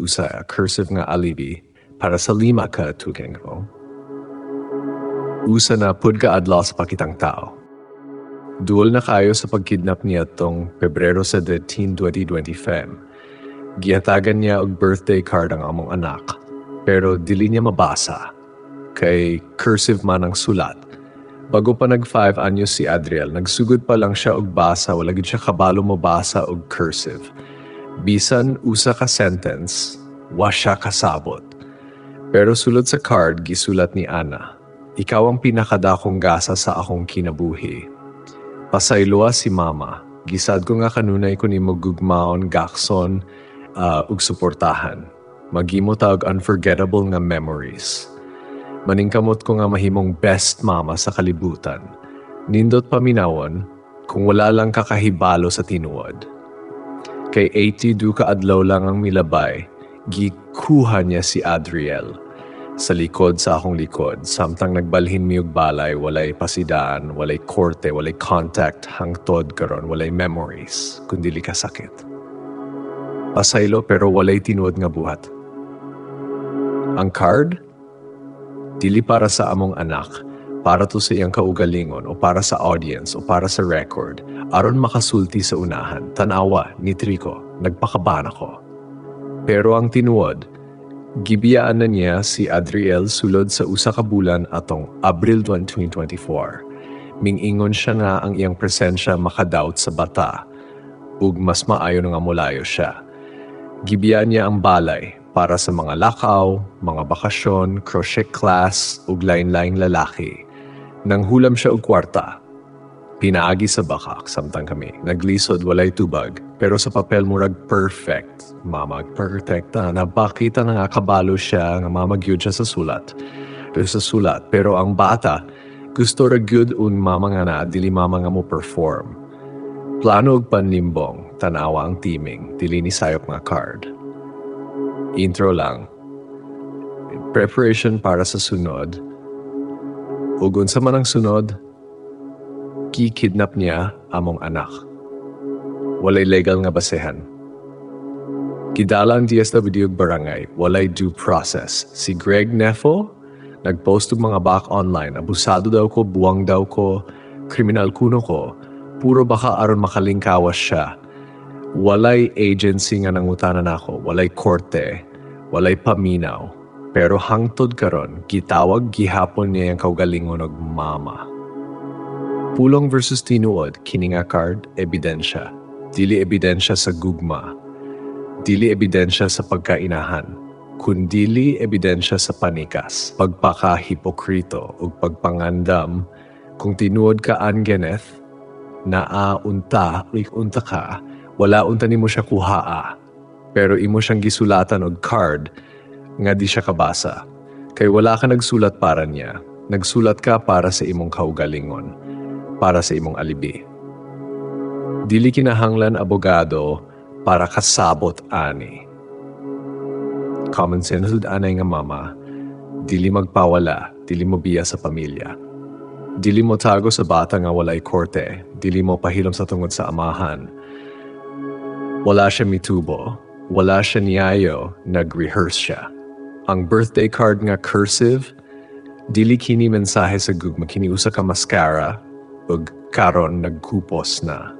usa a cursive nga alibi para sa lima ka tukeng ko. Usa na pud ka adlaw sa pakitang tao. Duol na kayo sa pagkidnap niya tong Pebrero sa 13, 2025. Gihatagan niya og birthday card ang among anak, pero dili niya mabasa. Kay cursive man ang sulat. Bago pa nag 5 anyos si Adriel, nagsugod pa lang siya og basa, wala gid siya kabalo mo basa og cursive. Bisan usa ka sentence, wa siya kasabot. Pero sulod sa card, gisulat ni Ana, Ikaw ang pinakadakong gasa sa akong kinabuhi. Pasaylua si Mama, gisad ko nga kanunay ko ni gugmaon gakson uh, ug suportahan. Magimo tag unforgettable nga memories. Maningkamot ko nga mahimong best mama sa kalibutan. Nindot paminawon kung wala lang kakahibalo sa tinuod. Kay 80 duka adlaw lang ang milabay, gikuha niya si Adriel. Sa likod sa akong likod, samtang nagbalhin miyog balay, walay pasidaan, walay korte, walay contact, hangtod karon, walay memories, kundi kasakit. Pasaylo pero walay tinuod nga buhat. Ang card? Dili para sa among anak, para to sa iyang kaugalingon o para sa audience o para sa record, aron makasulti sa unahan, tanawa ni Trico, nagpakaban ako. Pero ang tinuod, gibiyaan na niya si Adriel sulod sa usa ka bulan atong Abril 1, 2024. Mingingon siya nga ang iyang presensya makadaut sa bata, ug mas maayo nga mulayo siya. Gibiyaan niya ang balay para sa mga lakaw, mga bakasyon, crochet class, ug lain-laing lalaki nang hulam siya og kwarta. Pinaagi sa bakak, samtang kami. Naglisod, walay tubag. Pero sa papel murag perfect. Mamag perfect na. Napakita na nga kabalo siya, nga mamagyud siya sa sulat. Pero sa sulat. Pero ang bata, gusto ra gyud un mama nga na, dili mama nga mo perform. Plano og panlimbong, tanawa ang teaming, dili ni sayop nga card. Intro lang. Preparation para sa sunod, ug unsa man sunod, kikidnap niya among anak. Walay legal nga basehan. Kidala ang DSWD ug barangay, walay due process. Si Greg Nefo, nagpost og mga back online, abusado daw ko, buwang daw ko, kriminal kuno ko, puro baka aron makalingkawas siya. Walay agency nga nangutanan ako, walay korte, walay paminaw, pero hangtod karon, gitawag gihapon niya ang kaugalingon og mama. Pulong versus tinuod, kini nga card, ebidensya. Dili ebidensya sa gugma. Dili ebidensya sa pagkainahan. Kundili ebidensya sa panikas, pagpaka-hipokrito ug pagpangandam kung tinuod ka angeneth, naa unta, unta ka, wala unta nimo siya kuhaa. Pero imo siyang gisulatan og card nga di siya kabasa. Kay wala ka nagsulat para niya, nagsulat ka para sa imong kaugalingon, para sa imong alibi. Dili kinahanglan abogado para kasabot ani. Common sense anay nga mama, dili magpawala, dili mo biya sa pamilya. Dili mo tago sa bata nga walay korte, dili mo pahilom sa tungod sa amahan. Wala siya mitubo, wala siya niyayo, nag-rehearse siya. Ang birthday card nga cursive, dili kini mensahe sa gugma kini usa ka mascara ug karon nagkupos na.